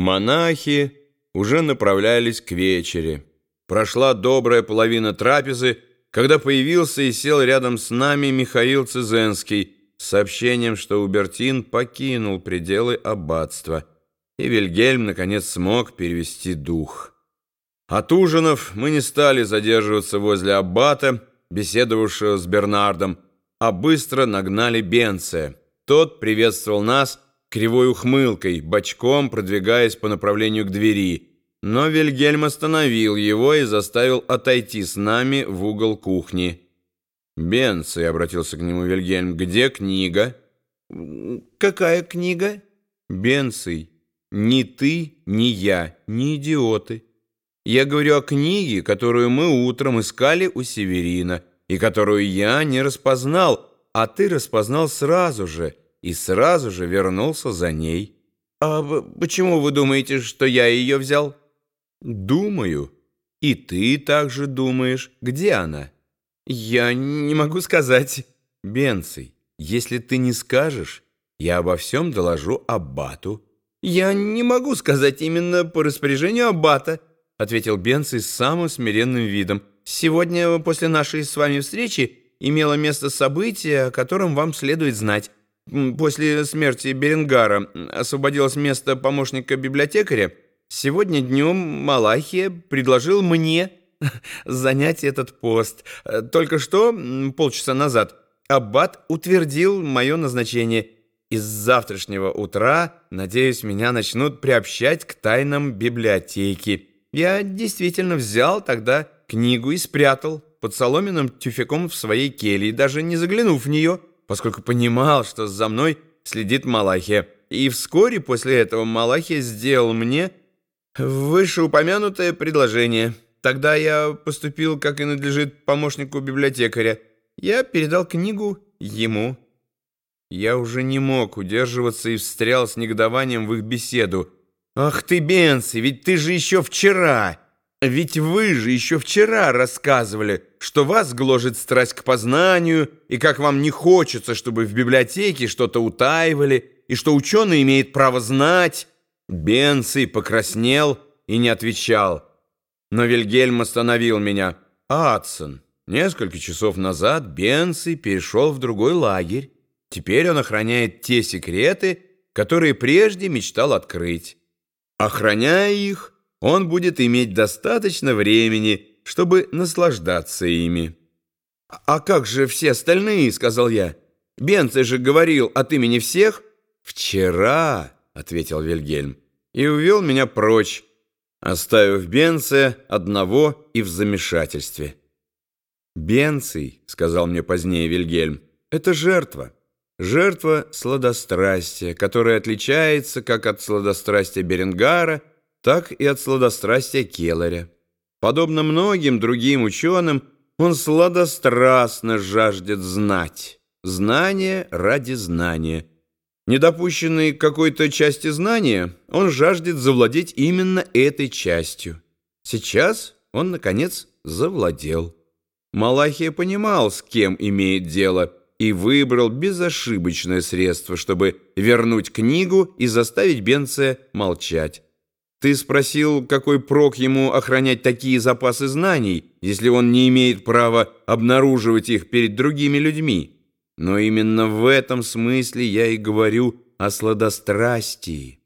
Монахи уже направлялись к вечере. Прошла добрая половина трапезы, когда появился и сел рядом с нами Михаил Цизенский с сообщением, что Убертин покинул пределы аббатства, и Вильгельм, наконец, смог перевести дух. От ужинов мы не стали задерживаться возле аббата, беседовавшего с Бернардом, а быстро нагнали Бенция. Тот приветствовал нас кривой ухмылкой, бочком продвигаясь по направлению к двери. Но Вильгельм остановил его и заставил отойти с нами в угол кухни. «Бенций», — обратился к нему Вильгельм, — «где книга?» «Какая книга?» «Бенций, ни ты, ни я, ни идиоты. Я говорю о книге, которую мы утром искали у Северина, и которую я не распознал, а ты распознал сразу же» и сразу же вернулся за ней. «А почему вы думаете, что я ее взял?» «Думаю. И ты также думаешь. Где она?» «Я не могу сказать». «Бенций, если ты не скажешь, я обо всем доложу Аббату». «Я не могу сказать именно по распоряжению Аббата», ответил Бенций с самым смиренным видом. «Сегодня, после нашей с вами встречи, имело место событие, о котором вам следует знать». После смерти Беренгара освободилось место помощника библиотекаря. Сегодня днем Малахия предложил мне занять этот пост. Только что, полчаса назад, Аббат утвердил мое назначение. Из завтрашнего утра, надеюсь, меня начнут приобщать к тайнам библиотеки. Я действительно взял тогда книгу и спрятал под соломенным тюфяком в своей келье, даже не заглянув в нее поскольку понимал, что за мной следит Малахия. И вскоре после этого Малахия сделал мне вышеупомянутое предложение. Тогда я поступил, как и надлежит помощнику библиотекаря. Я передал книгу ему. Я уже не мог удерживаться и встрял с негодованием в их беседу. «Ах ты, Бенси, ведь ты же еще вчера!» Ведь вы же еще вчера рассказывали, что вас гложет страсть к познанию, и как вам не хочется, чтобы в библиотеке что-то утаивали, и что ученый имеет право знать. Бенций покраснел и не отвечал. Но Вильгельм остановил меня. «Адсон, несколько часов назад Бенций перешел в другой лагерь. Теперь он охраняет те секреты, которые прежде мечтал открыть. Охраняя их, он будет иметь достаточно времени, чтобы наслаждаться ими. «А как же все остальные?» — сказал я. «Бенце же говорил от имени всех». «Вчера», — ответил Вильгельм, и увел меня прочь, оставив Бенце одного и в замешательстве. «Бенций», — сказал мне позднее Вильгельм, — «это жертва». Жертва сладострастия, которая отличается как от сладострастия Беренгара, так и от сладострастия Келларя. Подобно многим другим ученым, он сладострастно жаждет знать. Знание ради знания. Недопущенный к какой-то части знания, он жаждет завладеть именно этой частью. Сейчас он, наконец, завладел. Малахия понимал, с кем имеет дело, и выбрал безошибочное средство, чтобы вернуть книгу и заставить Бенция молчать. Ты спросил, какой прок ему охранять такие запасы знаний, если он не имеет права обнаруживать их перед другими людьми. Но именно в этом смысле я и говорю о сладострастии.